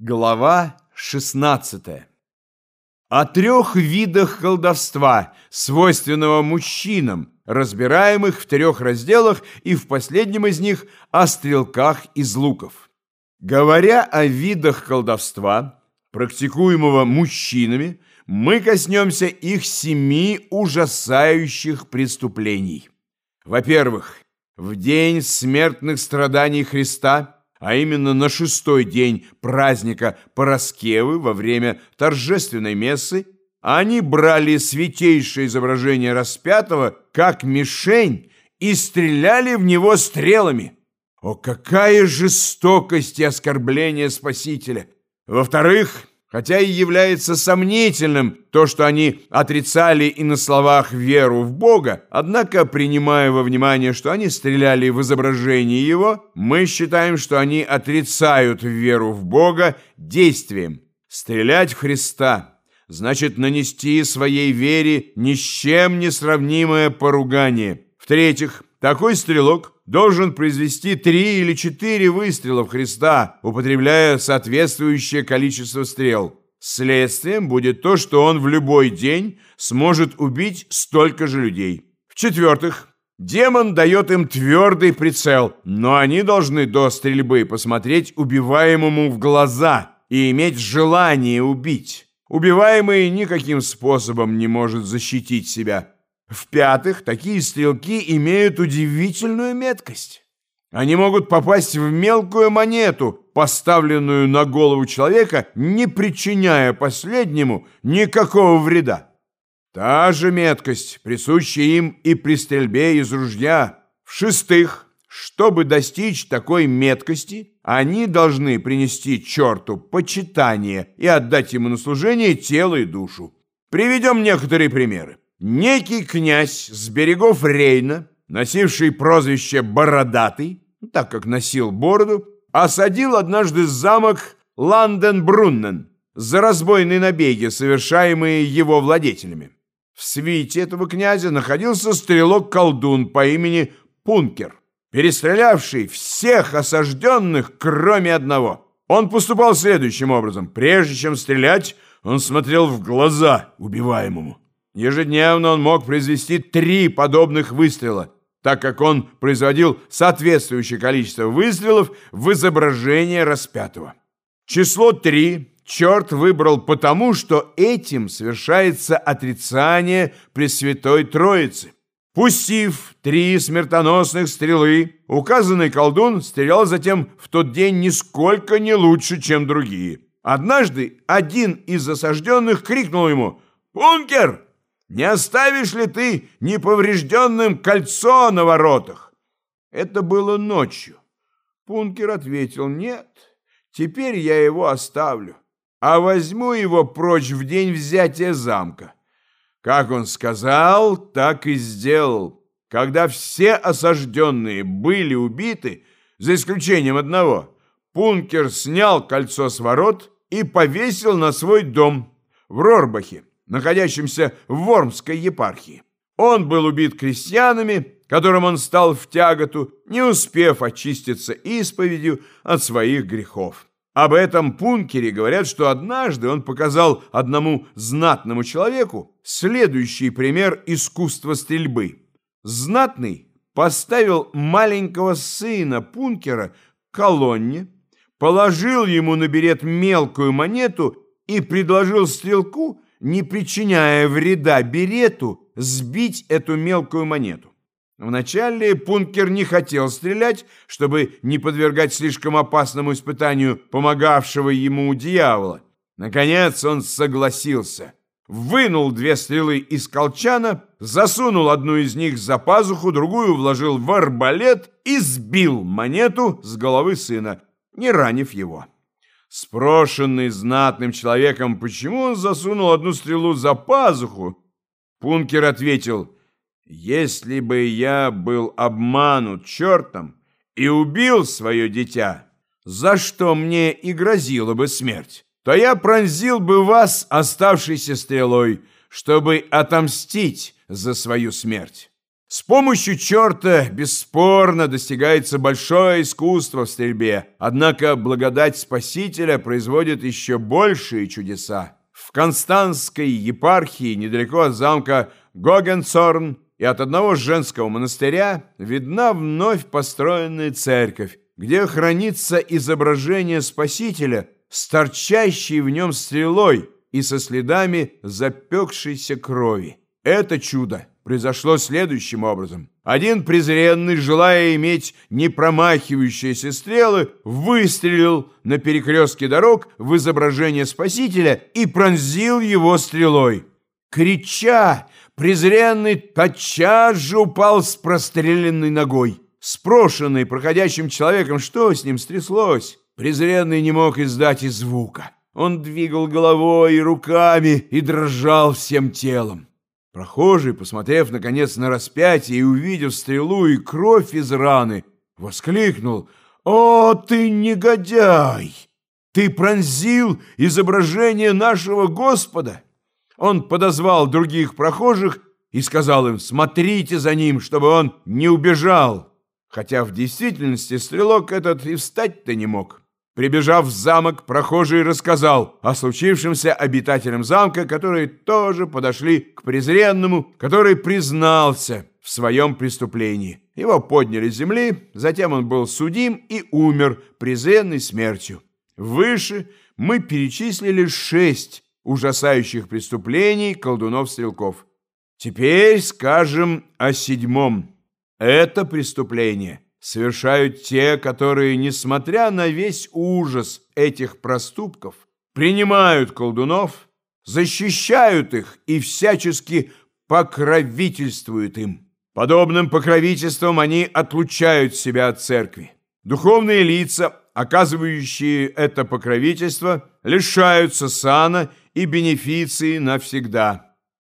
Глава 16 О трех видах колдовства, свойственного мужчинам, разбираемых в трех разделах и в последнем из них о стрелках из луков. Говоря о видах колдовства, практикуемого мужчинами, мы коснемся их семи ужасающих преступлений. Во-первых, в день смертных страданий Христа – а именно на шестой день праздника Пороскевы во время торжественной мессы, они брали святейшее изображение распятого как мишень и стреляли в него стрелами. О, какая жестокость и оскорбление Спасителя! Во-вторых, Хотя и является сомнительным то, что они отрицали и на словах веру в Бога, однако, принимая во внимание, что они стреляли в изображение Его, мы считаем, что они отрицают веру в Бога действием. Стрелять в Христа значит нанести своей вере ни с чем не сравнимое поругание. В-третьих, такой стрелок должен произвести три или четыре выстрела в Христа, употребляя соответствующее количество стрел. Следствием будет то, что он в любой день сможет убить столько же людей. В-четвертых, демон дает им твердый прицел, но они должны до стрельбы посмотреть убиваемому в глаза и иметь желание убить. Убиваемый никаким способом не может защитить себя. В-пятых, такие стрелки имеют удивительную меткость. Они могут попасть в мелкую монету, поставленную на голову человека, не причиняя последнему никакого вреда. Та же меткость присуща им и при стрельбе из ружья. В-шестых, чтобы достичь такой меткости, они должны принести черту почитание и отдать ему на служение тело и душу. Приведем некоторые примеры. Некий князь с берегов Рейна, носивший прозвище «Бородатый», так как носил бороду, осадил однажды замок Ланденбруннен за разбойные набеги, совершаемые его владетелями. В свите этого князя находился стрелок-колдун по имени Пункер, перестрелявший всех осажденных, кроме одного. Он поступал следующим образом. Прежде чем стрелять, он смотрел в глаза убиваемому. Ежедневно он мог произвести три подобных выстрела, так как он производил соответствующее количество выстрелов в изображение распятого. Число три черт выбрал потому, что этим совершается отрицание Пресвятой Троицы. Пустив три смертоносных стрелы, указанный колдун стрелял затем в тот день нисколько не лучше, чем другие. Однажды один из осажденных крикнул ему «Бункер!» Не оставишь ли ты неповрежденным кольцо на воротах? Это было ночью. Пункер ответил, нет, теперь я его оставлю, а возьму его прочь в день взятия замка. Как он сказал, так и сделал. Когда все осажденные были убиты, за исключением одного, Пункер снял кольцо с ворот и повесил на свой дом в Рорбахе находящимся в Вормской епархии. Он был убит крестьянами, которым он стал в тяготу, не успев очиститься исповедью от своих грехов. Об этом Пункере говорят, что однажды он показал одному знатному человеку следующий пример искусства стрельбы. Знатный поставил маленького сына Пункера к колонне, положил ему на берет мелкую монету и предложил стрелку не причиняя вреда берету, сбить эту мелкую монету. Вначале Пункер не хотел стрелять, чтобы не подвергать слишком опасному испытанию помогавшего ему дьявола. Наконец он согласился. Вынул две стрелы из колчана, засунул одну из них за пазуху, другую вложил в арбалет и сбил монету с головы сына, не ранив его. Спрошенный знатным человеком, почему он засунул одну стрелу за пазуху, Пункер ответил, «Если бы я был обманут чертом и убил свое дитя, за что мне и грозила бы смерть, то я пронзил бы вас оставшейся стрелой, чтобы отомстить за свою смерть. С помощью черта бесспорно достигается большое искусство в стрельбе, однако благодать Спасителя производит еще большие чудеса. В Константской епархии, недалеко от замка Гогенцорн и от одного женского монастыря, видна вновь построенная церковь, где хранится изображение Спасителя с торчащей в нем стрелой и со следами запекшейся крови. Это чудо произошло следующим образом. Один презренный, желая иметь непромахивающиеся стрелы, выстрелил на перекрестке дорог в изображение Спасителя и пронзил его стрелой. Крича, презренный тотчас же упал с простреленной ногой. Спрошенный проходящим человеком, что с ним стряслось, презренный не мог издать и звука. Он двигал головой и руками и дрожал всем телом. Прохожий, посмотрев, наконец, на распятие и увидев стрелу и кровь из раны, воскликнул «О, ты негодяй! Ты пронзил изображение нашего Господа!» Он подозвал других прохожих и сказал им «Смотрите за ним, чтобы он не убежал!» Хотя в действительности стрелок этот и встать-то не мог. Прибежав в замок, прохожий рассказал о случившемся обитателям замка, которые тоже подошли к презренному, который признался в своем преступлении. Его подняли с земли, затем он был судим и умер презренной смертью. Выше мы перечислили шесть ужасающих преступлений колдунов-стрелков. Теперь скажем о седьмом. Это преступление – совершают те, которые, несмотря на весь ужас этих проступков, принимают колдунов, защищают их и всячески покровительствуют им. Подобным покровительством они отлучают себя от церкви. Духовные лица, оказывающие это покровительство, лишаются сана и бенефиции навсегда.